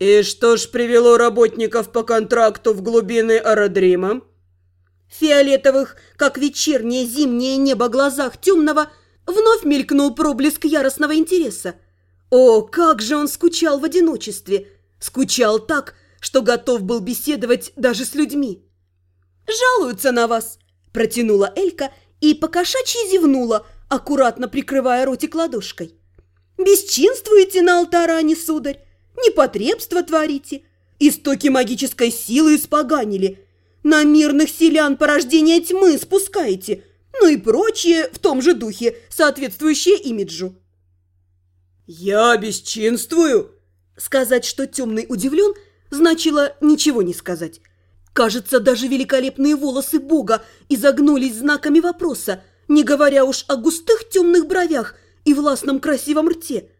«И что ж привело работников по контракту в глубины аэродрима?» фиолетовых, как вечернее зимнее небо глазах темного, вновь мелькнул проблеск яростного интереса. О, как же он скучал в одиночестве! Скучал так, что готов был беседовать даже с людьми. «Жалуются на вас!» – протянула Элька и покошачьи зевнула, аккуратно прикрывая ротик ладошкой. «Бесчинствуете на алтаране, сударь, непотребство творите, истоки магической силы испоганили, на мирных селян порождение тьмы спускаете, ну и прочее в том же духе, соответствующее имиджу». «Я бесчинствую?» Сказать, что темный удивлен, значило ничего не сказать. Кажется, даже великолепные волосы Бога изогнулись знаками вопроса, не говоря уж о густых темных бровях и властном красивом рте.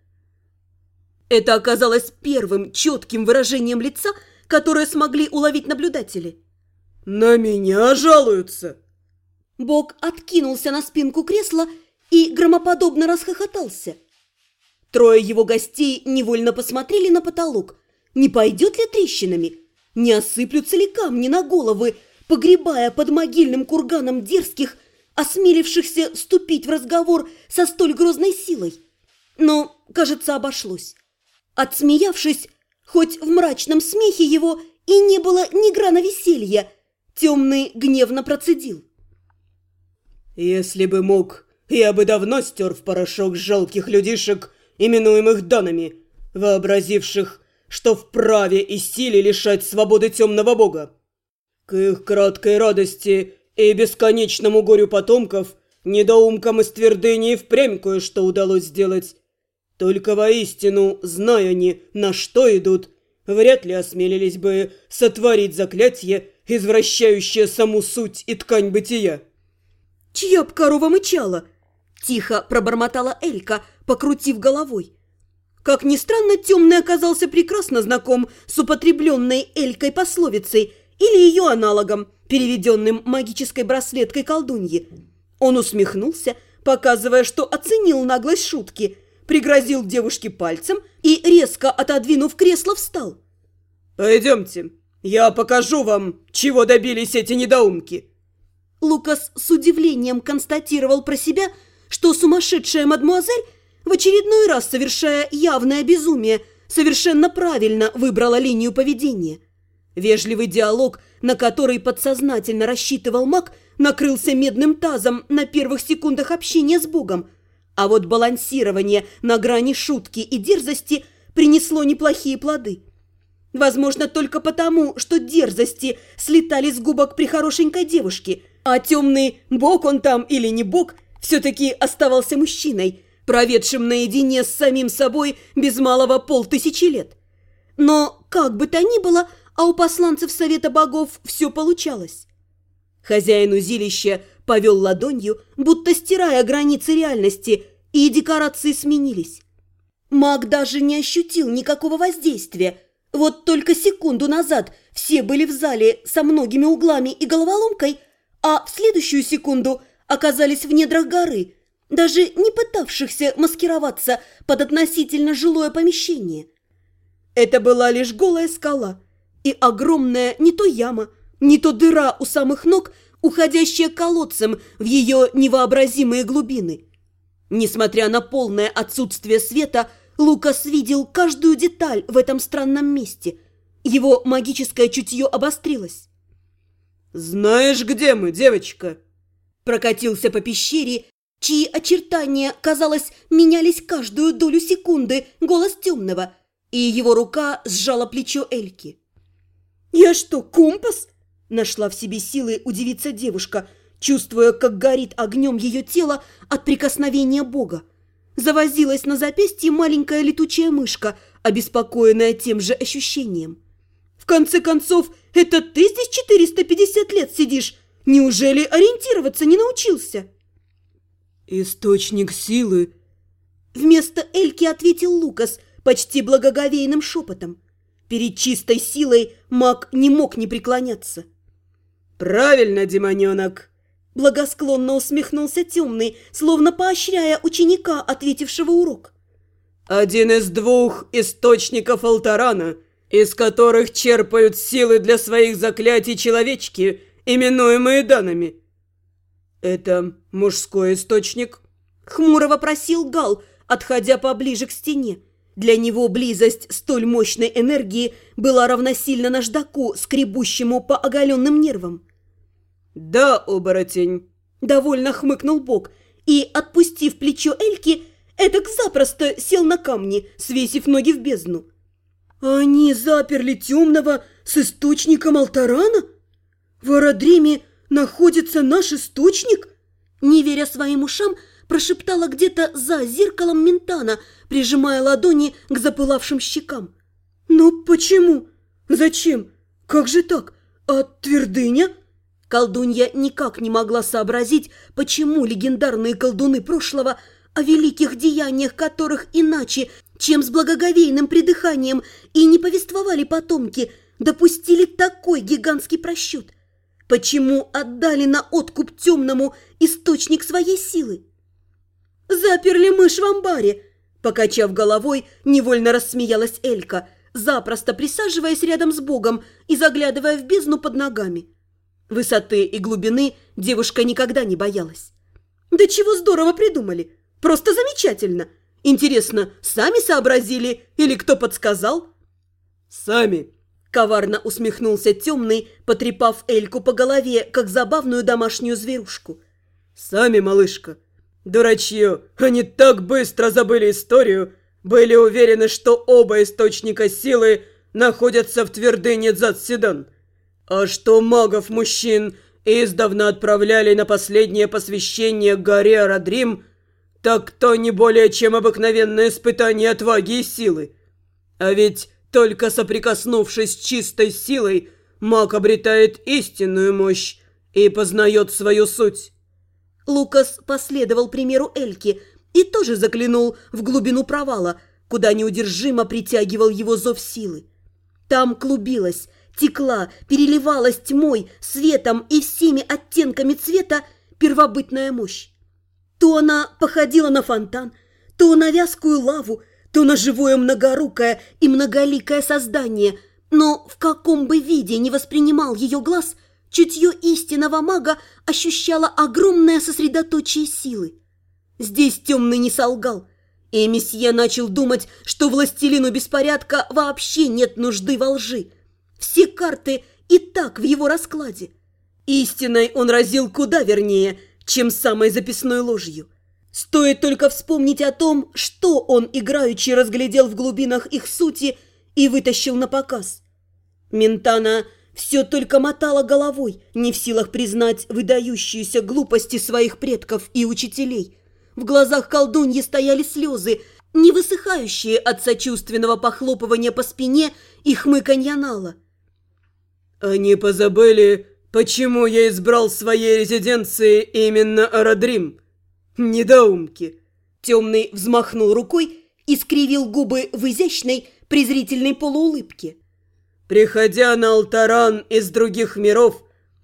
Это оказалось первым четким выражением лица, которое смогли уловить наблюдатели. «На меня жалуются!» Бог откинулся на спинку кресла и громоподобно расхохотался. Трое его гостей невольно посмотрели на потолок. Не пойдет ли трещинами? Не осыплются ли камни на головы, погребая под могильным курганом дерзких, осмелившихся вступить в разговор со столь грозной силой? Но, кажется, обошлось. Отсмеявшись, хоть в мрачном смехе его и не было ни грана веселья, темный гневно процедил. «Если бы мог, я бы давно стер в порошок жалких людишек, именуемых данами, вообразивших, что вправе и силе лишать свободы темного бога. К их краткой радости и бесконечному горю потомков недоумкам из твердыни впрямь кое-что удалось сделать. Только воистину, зная они, на что идут, вряд ли осмелились бы сотворить заклятие, извращающее саму суть и ткань бытия. «Чья б корова мычала?» – тихо пробормотала Элька, покрутив головой. Как ни странно, темный оказался прекрасно знаком с употребленной Элькой пословицей или ее аналогом, переведенным магической браслеткой колдуньи. Он усмехнулся, показывая, что оценил наглость шутки, пригрозил девушке пальцем и, резко отодвинув кресло, встал. «Пойдемте, я покажу вам, чего добились эти недоумки». Лукас с удивлением констатировал про себя, что сумасшедшая мадмуазель в очередной раз совершая явное безумие, совершенно правильно выбрала линию поведения. Вежливый диалог, на который подсознательно рассчитывал маг, накрылся медным тазом на первых секундах общения с Богом, а вот балансирование на грани шутки и дерзости принесло неплохие плоды. Возможно, только потому, что дерзости слетали с губок при хорошенькой девушке, а темный, бог он там или не бог, все-таки оставался мужчиной – проведшим наедине с самим собой без малого полтысячи лет. Но, как бы то ни было, а у посланцев Совета Богов все получалось. Хозяин узилища повел ладонью, будто стирая границы реальности, и декорации сменились. Маг даже не ощутил никакого воздействия. Вот только секунду назад все были в зале со многими углами и головоломкой, а в следующую секунду оказались в недрах горы – даже не пытавшихся маскироваться под относительно жилое помещение. Это была лишь голая скала и огромная не то яма, не то дыра у самых ног, уходящая колодцем в ее невообразимые глубины. Несмотря на полное отсутствие света, Лукас видел каждую деталь в этом странном месте. Его магическое чутье обострилось. «Знаешь, где мы, девочка?» Прокатился по пещере чьи очертания, казалось, менялись каждую долю секунды, голос темного, и его рука сжала плечо Эльки. «Я что, компас?» – нашла в себе силы удивиться девушка, чувствуя, как горит огнем ее тело от прикосновения Бога. Завозилась на запястье маленькая летучая мышка, обеспокоенная тем же ощущением. «В конце концов, это ты здесь 450 лет сидишь? Неужели ориентироваться не научился?» «Источник силы!» Вместо Эльки ответил Лукас почти благоговейным шепотом. Перед чистой силой маг не мог не преклоняться. «Правильно, демоненок!» Благосклонно усмехнулся темный, словно поощряя ученика, ответившего урок. «Один из двух источников Алтарана, из которых черпают силы для своих заклятий человечки, именуемые данными. Это мужской источник? Хмуро вопросил Гал, отходя поближе к стене. Для него близость столь мощной энергии была равносильна наждаку, скребущему по оголенным нервам. «Да, оборотень!» – довольно хмыкнул Бог и, отпустив плечо Эльки, Эдак запросто сел на камни, свесив ноги в бездну. «Они заперли темного с источником Алтарана? В Арадриме находится наш источник?» Не веря своим ушам, прошептала где-то за зеркалом Ментана, прижимая ладони к запылавшим щекам. «Но почему? Зачем? Как же так? А твердыня?» Колдунья никак не могла сообразить, почему легендарные колдуны прошлого – о великих деяниях которых иначе, чем с благоговейным придыханием, и не повествовали потомки, допустили такой гигантский просчет? Почему отдали на откуп темному источник своей силы? «Заперли мышь в амбаре!» Покачав головой, невольно рассмеялась Элька, запросто присаживаясь рядом с Богом и заглядывая в бездну под ногами. Высоты и глубины девушка никогда не боялась. «Да чего здорово придумали! Просто замечательно. Интересно, сами сообразили или кто подсказал? Сами. Коварно усмехнулся темный, потрепав Эльку по голове, как забавную домашнюю зверушку. Сами, малышка. Дурачье, они так быстро забыли историю, были уверены, что оба источника силы находятся в твердыне Дзатсидан. А что магов-мужчин издавна отправляли на последнее посвящение горе Арадрим – так то не более чем обыкновенное испытание отваги и силы. А ведь только соприкоснувшись с чистой силой, маг обретает истинную мощь и познает свою суть. Лукас последовал примеру Эльки и тоже заглянул в глубину провала, куда неудержимо притягивал его зов силы. Там клубилась, текла, переливалась тьмой, светом и всеми оттенками цвета первобытная мощь. То она походила на фонтан, то на вязкую лаву, то на живое многорукое и многоликое создание, но в каком бы виде не воспринимал ее глаз, чутье истинного мага ощущало огромное сосредоточие силы. Здесь темный не солгал, и месье начал думать, что властелину беспорядка вообще нет нужды во лжи. Все карты и так в его раскладе. Истиной он разил куда вернее – чем самой записной ложью. Стоит только вспомнить о том, что он играючи разглядел в глубинах их сути и вытащил на показ. Ментана все только мотала головой, не в силах признать выдающуюся глупости своих предков и учителей. В глазах колдуньи стояли слезы, не высыхающие от сочувственного похлопывания по спине и хмыканья нала. «Они позабыли Почему я избрал своей резиденцией именно Арадрим? Недоумки. Темный взмахнул рукой и скривил губы в изящной, презрительной полуулыбке. Приходя на Алтаран из других миров,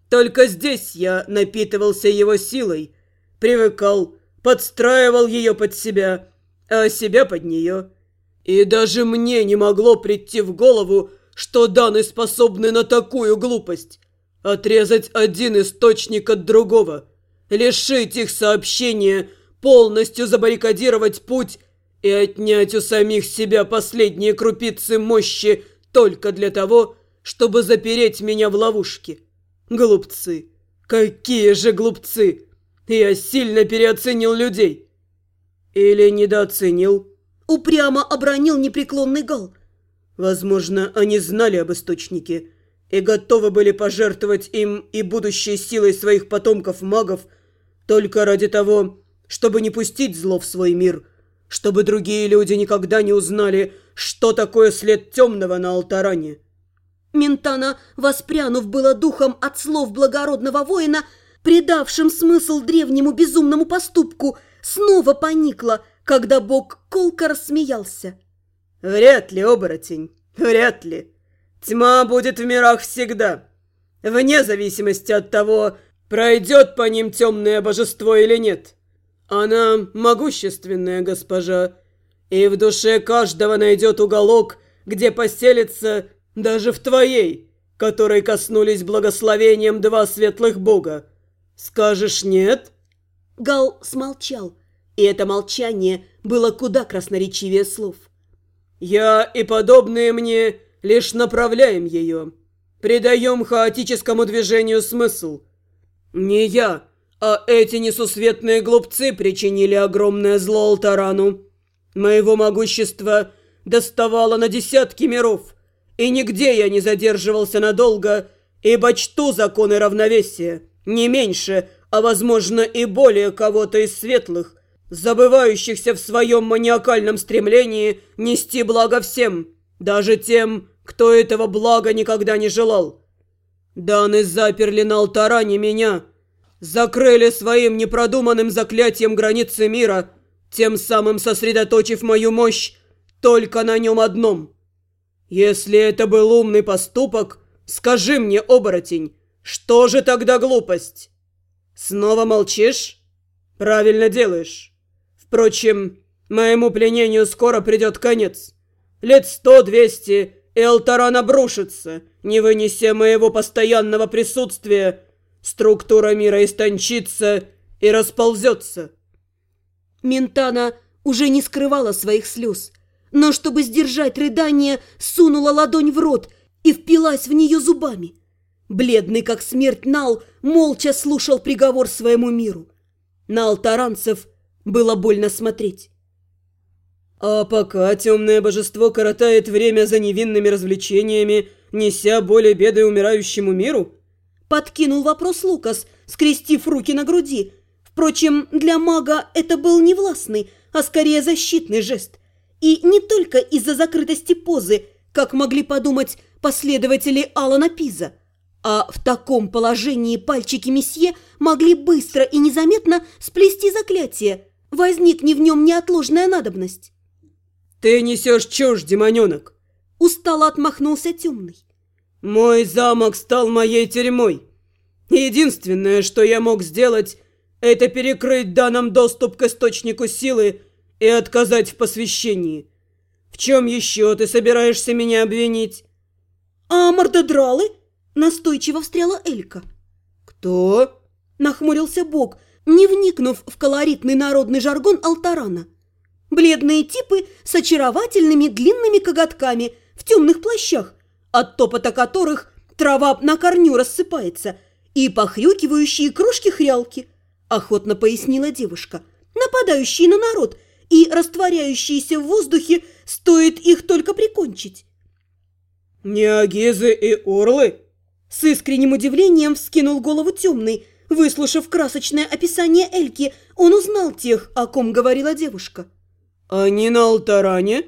только здесь я напитывался его силой, привыкал, подстраивал ее под себя, а себя под нее. И даже мне не могло прийти в голову, что Даны способны на такую глупость. Отрезать один источник от другого, лишить их сообщения, полностью забаррикадировать путь и отнять у самих себя последние крупицы мощи только для того, чтобы запереть меня в ловушке. Глупцы! Какие же глупцы! Я сильно переоценил людей. Или недооценил? Упрямо обронил непреклонный Гал. Возможно, они знали об источнике, и готовы были пожертвовать им и будущей силой своих потомков-магов только ради того, чтобы не пустить зло в свой мир, чтобы другие люди никогда не узнали, что такое след темного на алтаране. Ментана, воспрянув было духом от слов благородного воина, придавшим смысл древнему безумному поступку, снова поникла, когда бог колко рассмеялся. «Вряд ли, оборотень, вряд ли!» Тьма будет в мирах всегда, вне зависимости от того, пройдет по ним темное божество или нет. Она могущественная госпожа, и в душе каждого найдет уголок, где поселится Даже в твоей, которой коснулись благословением два светлых бога. Скажешь нет?» Гал смолчал, и это молчание было куда красноречивее слов. «Я и подобные мне лишь направляем ее, придаем хаотическому движению смысл. Не я, а эти несусветные глупцы причинили огромное зло Алтарану. Моего могущества доставало на десятки миров, и нигде я не задерживался надолго, ибо чту законы равновесия, не меньше, а, возможно, и более кого-то из светлых, забывающихся в своем маниакальном стремлении нести благо всем, даже тем, кто этого блага никогда не желал. Даны заперли на алтаране меня, закрыли своим непродуманным заклятием границы мира, тем самым сосредоточив мою мощь только на нем одном. Если это был умный поступок, скажи мне, оборотень, что же тогда глупость? Снова молчишь? Правильно делаешь. Впрочем, моему пленению скоро придет конец. Лет сто-двести, и Алтаран обрушится, не вынеся моего постоянного присутствия. Структура мира истончится и расползется. Ментана уже не скрывала своих слез, но, чтобы сдержать рыдание, сунула ладонь в рот и впилась в нее зубами. Бледный, как смерть, Нал молча слушал приговор своему миру. На алтаранцев было больно смотреть. А пока темное божество коротает время за невинными развлечениями, неся более беды умирающему миру? Подкинул вопрос Лукас, скрестив руки на груди. Впрочем, для мага это был не властный, а скорее защитный жест. И не только из-за закрытости позы, как могли подумать последователи Алана Пиза. А в таком положении пальчики месье могли быстро и незаметно сплести заклятие, возникне в нем неотложная надобность. «Ты несешь чушь, демоненок!» Устало отмахнулся темный. «Мой замок стал моей тюрьмой. Единственное, что я мог сделать, это перекрыть данным доступ к источнику силы и отказать в посвящении. В чем еще ты собираешься меня обвинить?» «А мордодралы?» – настойчиво встряла Элька. «Кто?» – нахмурился Бог, не вникнув в колоритный народный жаргон Алтарана. Бледные типы с очаровательными длинными коготками в темных плащах, от топота которых трава на корню рассыпается, и похрюкивающие крошки-хрялки, охотно пояснила девушка, нападающие на народ и растворяющиеся в воздухе, стоит их только прикончить. «Неагизы и орлы?» С искренним удивлением вскинул голову темный. Выслушав красочное описание Эльки, он узнал тех, о ком говорила девушка. «Они на алтаране?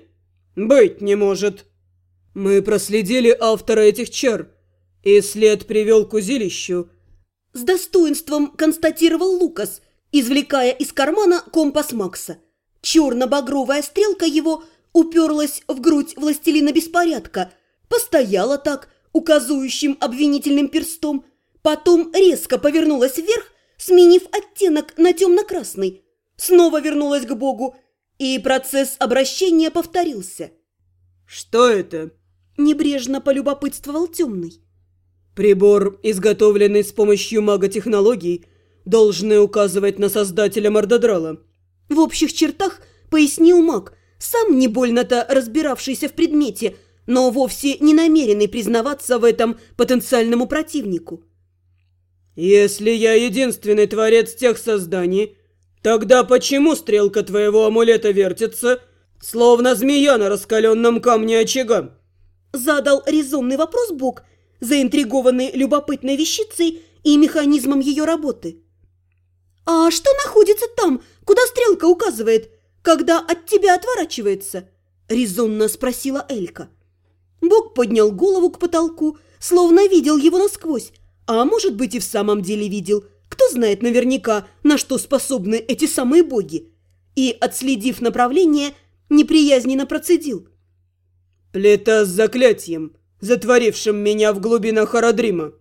Быть не может. Мы проследили автора этих чар, и след привел к узилищу». С достоинством констатировал Лукас, извлекая из кармана компас Макса. Черно-багровая стрелка его уперлась в грудь властелина беспорядка, постояла так, указующим обвинительным перстом, потом резко повернулась вверх, сменив оттенок на темно-красный, снова вернулась к Богу и процесс обращения повторился. «Что это?» – небрежно полюбопытствовал темный. «Прибор, изготовленный с помощью мага-технологий, должны указывать на создателя мордодрала». В общих чертах пояснил маг, сам не больно-то разбиравшийся в предмете, но вовсе не намеренный признаваться в этом потенциальному противнику. «Если я единственный творец тех созданий, «Тогда почему стрелка твоего амулета вертится, словно змея на раскаленном камне очага?» Задал резонный вопрос Бог, заинтригованный любопытной вещицей и механизмом ее работы. «А что находится там, куда стрелка указывает, когда от тебя отворачивается?» резонно спросила Элька. Бог поднял голову к потолку, словно видел его насквозь, а может быть и в самом деле видел – кто знает наверняка, на что способны эти самые боги? И, отследив направление, неприязненно процедил. «Плита с заклятием, затворившим меня в глубинах Арадрима».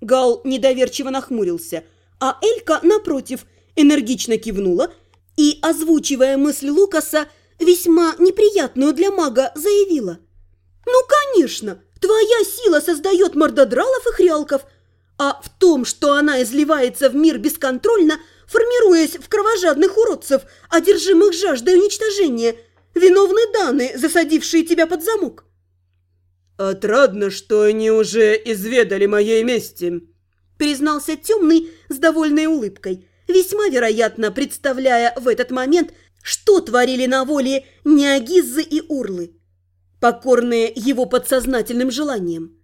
Гал недоверчиво нахмурился, а Элька, напротив, энергично кивнула и, озвучивая мысль Лукаса, весьма неприятную для мага, заявила. «Ну, конечно!» Твоя сила создает мордодралов и хрялков, а в том, что она изливается в мир бесконтрольно, формируясь в кровожадных уродцев, одержимых жаждой уничтожения, виновны Даны, засадившие тебя под замок. «Отрадно, что они уже изведали моей мести», – признался темный с довольной улыбкой, весьма вероятно представляя в этот момент, что творили на воле Неагизы и Урлы, покорные его подсознательным желаниям.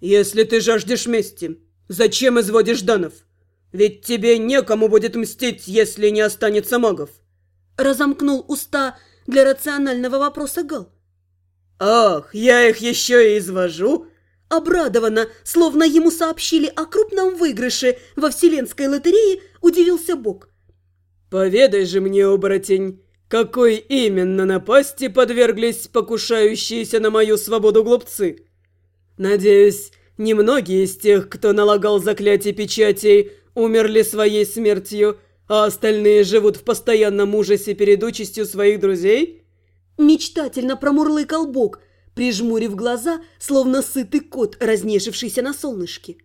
«Если ты жаждешь мести, зачем изводишь Данов? Ведь тебе некому будет мстить, если не останется магов». Разомкнул уста для рационального вопроса Гал. «Ах, я их еще и извожу!» Обрадованно, словно ему сообщили о крупном выигрыше во вселенской лотерее, удивился Бог. «Поведай же мне, оборотень, какой именно напасти подверглись покушающиеся на мою свободу глупцы? Надеюсь, немногие из тех, кто налагал заклятие печатей, умерли своей смертью, а остальные живут в постоянном ужасе перед участью своих друзей?» Мечтательно промурлыкал Бог, прижмурив глаза, словно сытый кот, разнежившийся на солнышке.